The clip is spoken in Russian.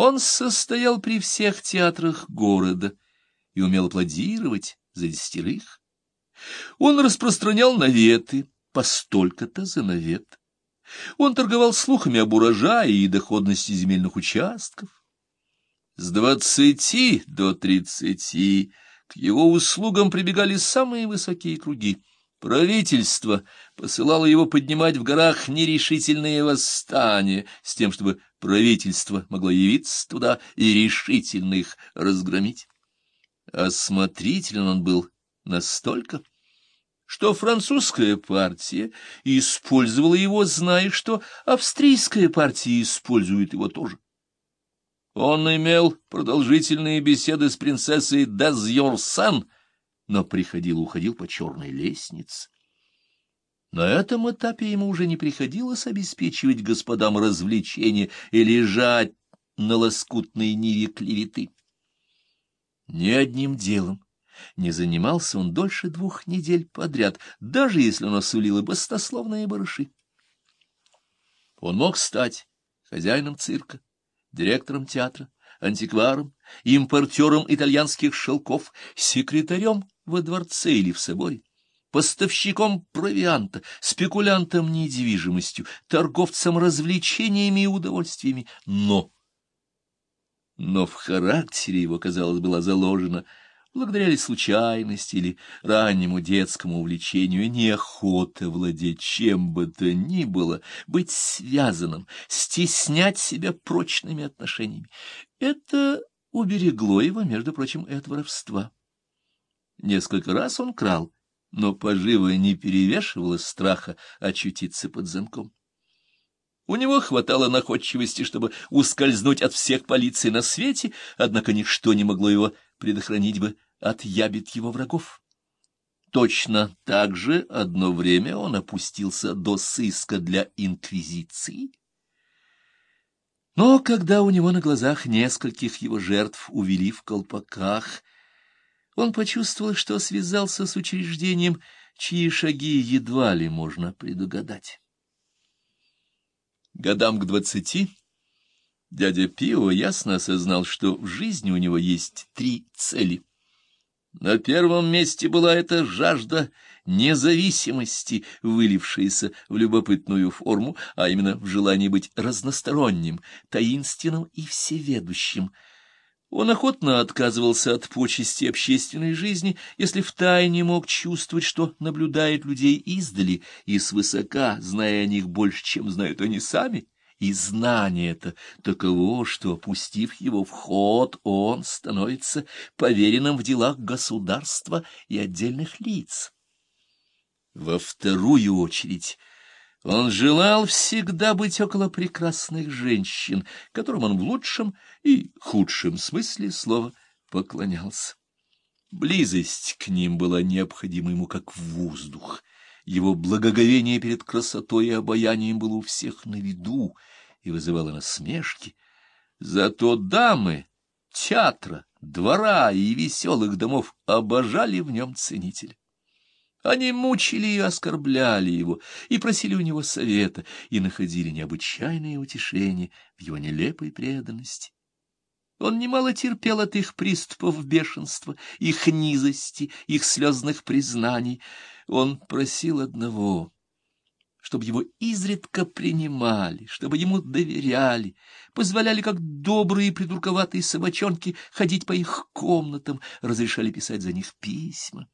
Он состоял при всех театрах города и умел аплодировать за десятерых. Он распространял наветы по столько-то за навет. Он торговал слухами об урожае и доходности земельных участков. С двадцати до тридцати к его услугам прибегали самые высокие круги. Правительство посылало его поднимать в горах нерешительные восстания, с тем, чтобы правительство могло явиться туда и решительно их разгромить. Осмотрителен он был настолько, что французская партия использовала его, зная, что австрийская партия использует его тоже. Он имел продолжительные беседы с принцессой Дазьорсан, но приходил и уходил по черной лестнице. На этом этапе ему уже не приходилось обеспечивать господам развлечения и лежать на лоскутной ниве клеветы. Ни одним делом не занимался он дольше двух недель подряд, даже если оно сулило баснословные барыши. Он мог стать хозяином цирка, директором театра, антикваром, импортером итальянских шелков, секретарем во дворце или в соборе, поставщиком провианта, спекулянтом недвижимостью, торговцем развлечениями и удовольствиями, но... Но в характере его, казалось, была заложена благодаря ли случайности или раннему детскому увлечению, неохота владеть чем бы то ни было, быть связанным, стеснять себя прочными отношениями. Это уберегло его, между прочим, от воровства. Несколько раз он крал, но поживо не перевешивало страха очутиться под замком. У него хватало находчивости, чтобы ускользнуть от всех полиций на свете, однако ничто не могло его предохранить бы от ябед его врагов. Точно так же одно время он опустился до сыска для инквизиции. Но когда у него на глазах нескольких его жертв увели в колпаках, он почувствовал, что связался с учреждением, чьи шаги едва ли можно предугадать. Годам к двадцати дядя Пио ясно осознал, что в жизни у него есть три цели. На первом месте была эта жажда независимости, вылившаяся в любопытную форму, а именно в желании быть разносторонним, таинственным и всеведущим — он охотно отказывался от почести общественной жизни, если втайне мог чувствовать, что наблюдает людей издали и свысока, зная о них больше, чем знают они сами. И знание это таково, что, опустив его в ход, он становится поверенным в делах государства и отдельных лиц. Во вторую очередь он желал всегда быть около прекрасных женщин, которым он в лучшем и худшем смысле слова поклонялся. Близость к ним была необходима ему как воздух. Его благоговение перед красотой и обаянием было у всех на виду и вызывало насмешки. Зато дамы театра, двора и веселых домов обожали в нем ценителя. Они мучили и оскорбляли его, и просили у него совета, и находили необычайное утешение в его нелепой преданности. Он немало терпел от их приступов бешенства, их низости, их слезных признаний. Он просил одного — чтобы его изредка принимали, чтобы ему доверяли, позволяли, как добрые придурковатые собачонки, ходить по их комнатам, разрешали писать за них письма.